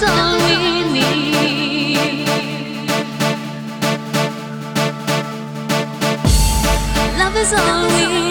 Love is all we